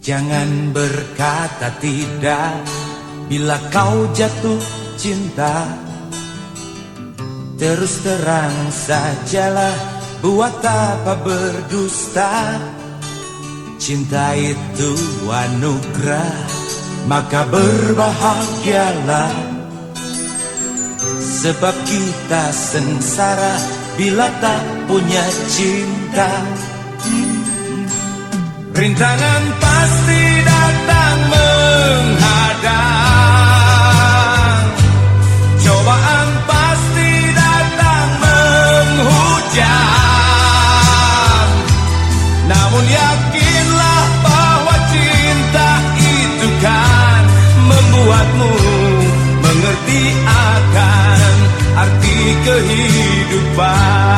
Jangan berkata tidak bila kau jatuh cinta. Terus terang sajalah buat apa berdusta. Cinta itu anugerah, maka berbahagialah. Sebab kita sengsara bila tak punya cinta. Rintangan pasti datang menghadang. Cobaan pasti datang menghujam. Namun yakinlah bahwa cinta itu kan Membuatmu mengerti akan arti kehidupan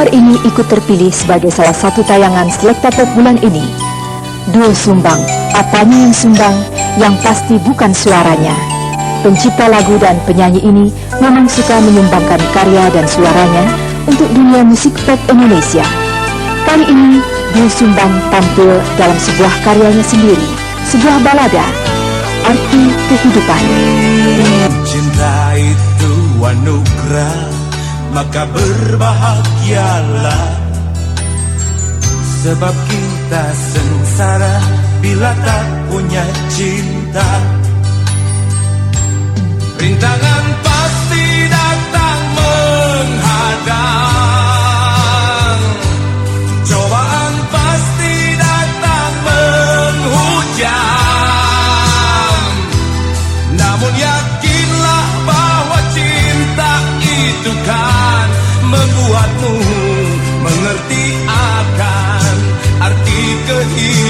Nomor ini ikut terpilih sebagai salah satu tayangan Selekta Pop bulan ini. Duo Sumbang, apanya yang sumbang, yang pasti bukan suaranya. Pencipta lagu dan penyanyi ini memang suka menyumbangkan karya dan suaranya untuk dunia musik pop Indonesia. Kali ini, Duo Sumbang tampil dalam sebuah karyanya sendiri, sebuah balada, Arti Kehidupan. Cinta itu anugerah Maka berbahagialah. Sebab kita sengsara Bila tak punya cinta. Rintangan membuatmu mengerti akan arti kehidupan.